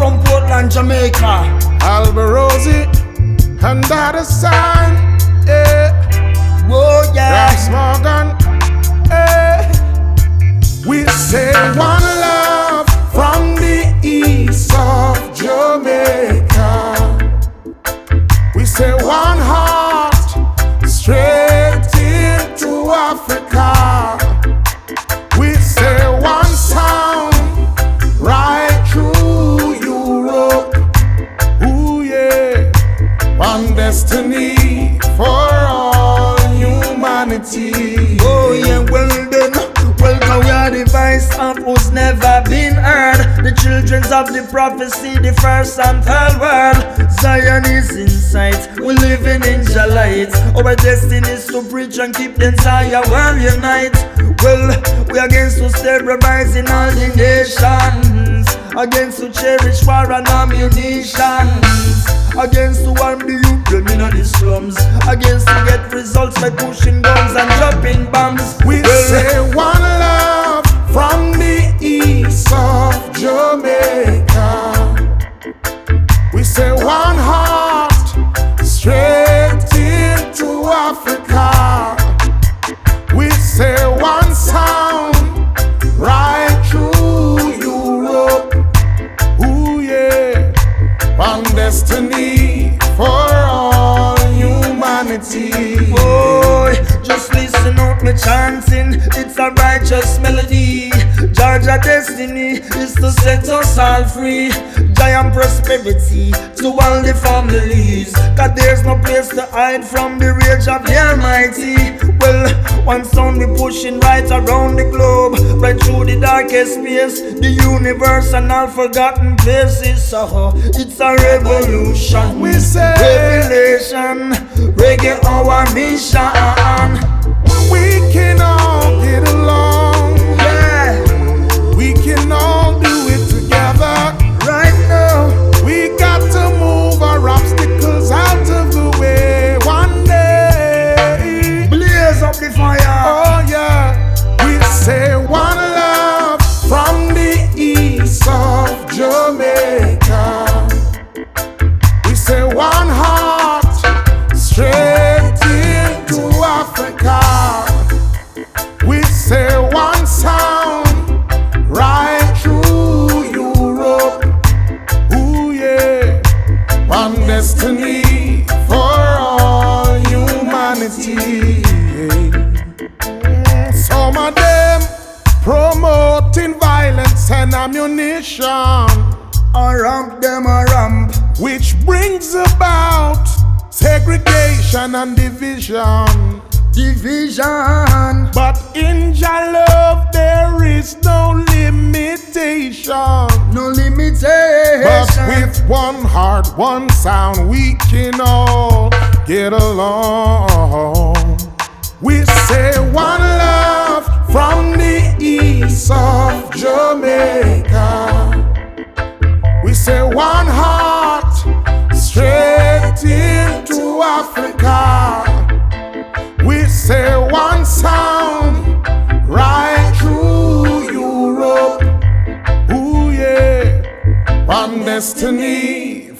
from Portland, Jamaica. Alborosie and that sign. Yeah. Oh yeah. Ross Morgan. Yeah. We say one love from the east of Jamaica. We say one heart one destiny for all humanity. Oh yeah, well then, welcome we are the voice of who's never been heard. The children of the prophecy, the first and third world. Zion is in sight, we living in angel light. Our destiny is to preach and keep the entire world unite. Well, we against to terrorize in all the nations. Against to cherish war and ammunitions. Results by pushing guns and dropping bombs. We say one love from the east of Jamaica. We say one heart straight into Africa. We say one sound right through Europe. Ooh yeah, one destiny for all humanity. Boy, just listen up, me chanting. It's a righteous melody. Georgia destiny is to set us all free. Giant prosperity to all the families. Cause there's no place to hide from the rage of the Almighty. Well, one sound we pushing right around the globe, right through the darkest space, the universe and all forgotten places. So it's a revolution. We say- revelation, reggae our mission. Promoting violence and ammunition, A ramp them a ramp. which brings about segregation and division. Division. But in Jah love there is no limitation. No limitation. But with one heart, one sound, we can all get along. Jamaica. We say one heart straight into Africa. We say one sound right through Europe. Ooh yeah, one destiny